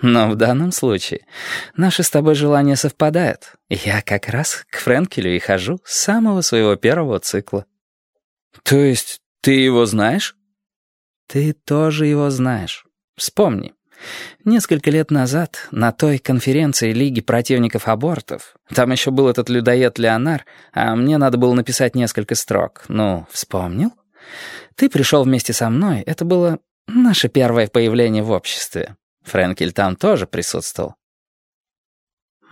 Но в данном случае наши с тобой желания совпадают. Я как раз к Френкелю и хожу с самого своего первого цикла». «То есть ты его знаешь?» «Ты тоже его знаешь. Вспомни. Несколько лет назад на той конференции Лиги противников абортов, там еще был этот людоед Леонар, а мне надо было написать несколько строк. Ну, вспомнил? Ты пришел вместе со мной, это было наше первое появление в обществе. Фрэнкель там тоже присутствовал.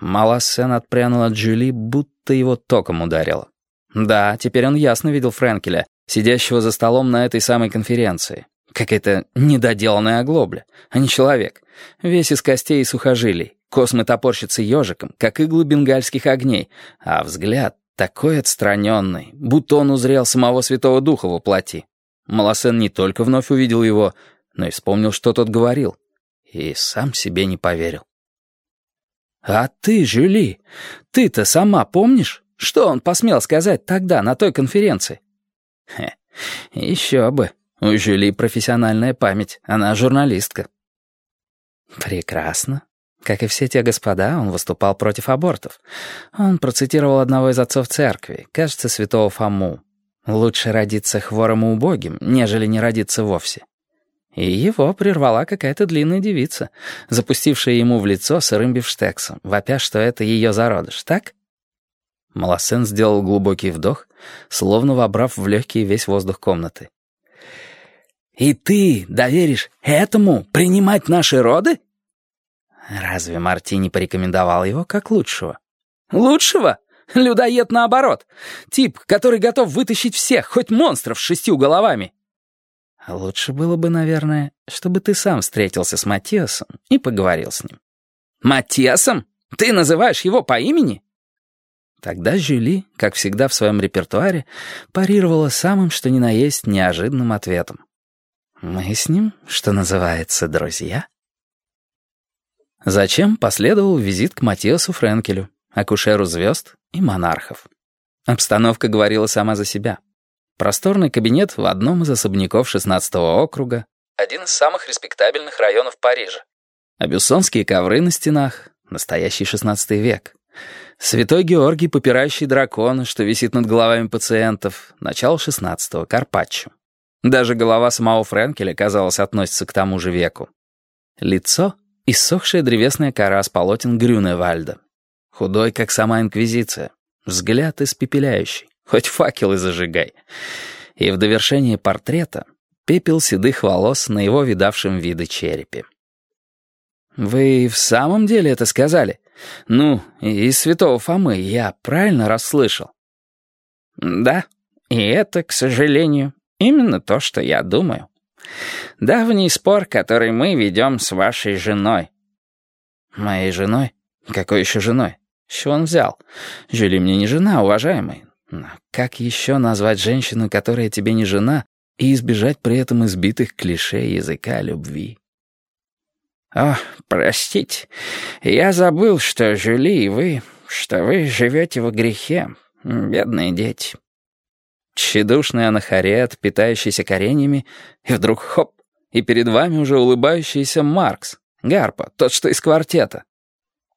Малассен отпрянул от Джули, будто его током ударило. Да, теперь он ясно видел Фрэнкеля, сидящего за столом на этой самой конференции. Какая-то недоделанная оглобля, а не человек. Весь из костей и сухожилий. Космы топорщится ежиком, как иглы бенгальских огней, а взгляд такой отстраненный, будто он узрел самого Святого Духа во плоти. Малосен не только вновь увидел его, но и вспомнил, что тот говорил и сам себе не поверил. «А ты, Жюли, ты-то сама помнишь, что он посмел сказать тогда на той конференции?» «Хе, еще бы. У Жюли профессиональная память, она журналистка». «Прекрасно. Как и все те господа, он выступал против абортов. Он процитировал одного из отцов церкви, кажется, святого Фому. Лучше родиться хворым и убогим, нежели не родиться вовсе. И его прервала какая-то длинная девица, запустившая ему в лицо сырым бифштексом, вопя, что это ее зародыш, так? Малосен сделал глубокий вдох, словно вобрав в легкий весь воздух комнаты. «И ты доверишь этому принимать наши роды?» Разве Марти не порекомендовал его как лучшего? «Лучшего? Людоед наоборот. Тип, который готов вытащить всех, хоть монстров с шестью головами. Лучше было бы, наверное, чтобы ты сам встретился с Матиасом и поговорил с ним. «Матиасом? Ты называешь его по имени?» Тогда Жюли, как всегда в своем репертуаре, парировала самым что ни на есть неожиданным ответом. «Мы с ним, что называется, друзья?» Зачем последовал визит к Матиасу Френкелю, акушеру звезд и монархов? Обстановка говорила сама за себя. Просторный кабинет в одном из особняков 16-го округа, один из самых респектабельных районов Парижа. Абюссонские ковры на стенах, настоящий 16 век. Святой Георгий, попирающий дракона, что висит над головами пациентов, начало 16-го, Карпаччо. Даже голова самого Френкеля, казалось, относится к тому же веку. Лицо — иссохшая древесная кора с полотен Грюневальда. Худой, как сама Инквизиция. Взгляд испепеляющий. Хоть факелы зажигай. И в довершение портрета пепел седых волос на его видавшем виды черепе. «Вы в самом деле это сказали? Ну, из святого Фомы я правильно расслышал?» «Да, и это, к сожалению, именно то, что я думаю. Давний спор, который мы ведем с вашей женой». «Моей женой? Какой еще женой? С чего он взял? Жюли мне не жена, уважаемый. Но как еще назвать женщину, которая тебе не жена, и избежать при этом избитых клише языка любви? «О, простите, я забыл, что Жюли и вы, что вы живете во грехе, бедные дети». Тщедушный анахарет, питающийся кореньями, и вдруг хоп, и перед вами уже улыбающийся Маркс, Гарпа, тот, что из квартета.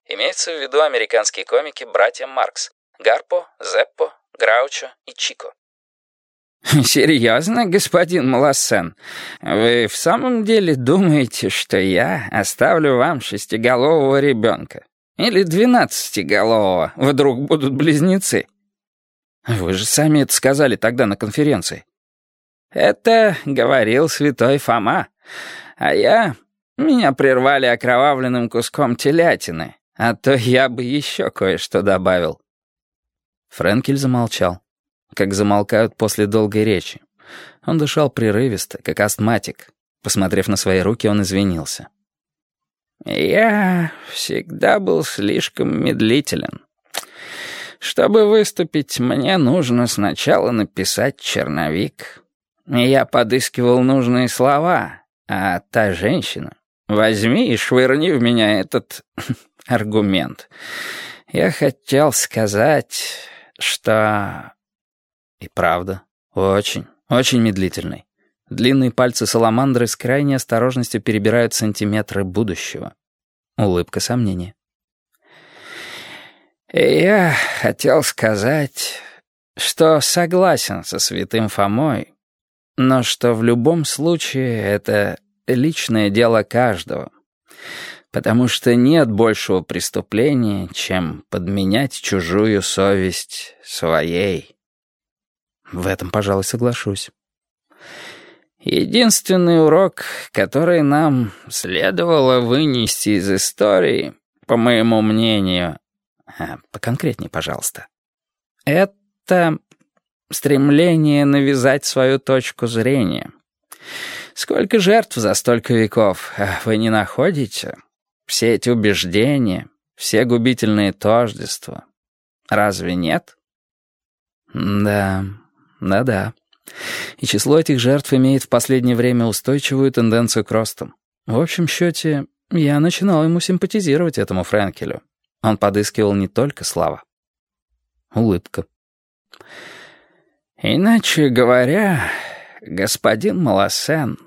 Имеется в виду американские комики «Братья Маркс», Гарпо, Зеппо, Граучо и Чико. «Серьезно, господин Малассен? Вы в самом деле думаете, что я оставлю вам шестиголового ребенка? Или двенадцатиголового? Вдруг будут близнецы?» «Вы же сами это сказали тогда на конференции». «Это говорил святой Фома, а я... Меня прервали окровавленным куском телятины, а то я бы еще кое-что добавил». Френкель замолчал, как замолкают после долгой речи. Он дышал прерывисто, как астматик. Посмотрев на свои руки, он извинился. «Я всегда был слишком медлителен. Чтобы выступить, мне нужно сначала написать черновик. Я подыскивал нужные слова, а та женщина... Возьми и швырни в меня этот аргумент. Я хотел сказать что... И правда, очень, очень медлительный. Длинные пальцы саламандры с крайней осторожностью перебирают сантиметры будущего. Улыбка сомнения. «Я хотел сказать, что согласен со святым Фомой, но что в любом случае это личное дело каждого, потому что нет большего преступления, чем подменять чужую совесть своей». В этом, пожалуй, соглашусь. Единственный урок, который нам следовало вынести из истории, по моему мнению... А, поконкретнее, пожалуйста. Это стремление навязать свою точку зрения. Сколько жертв за столько веков, а вы не находите? Все эти убеждения, все губительные тождества. Разве нет? Да, да-да. И число этих жертв имеет в последнее время устойчивую тенденцию к росту. В общем счете, я начинал ему симпатизировать этому Френкелю. Он подыскивал не только слава. Улыбка. «Иначе говоря, господин Малосен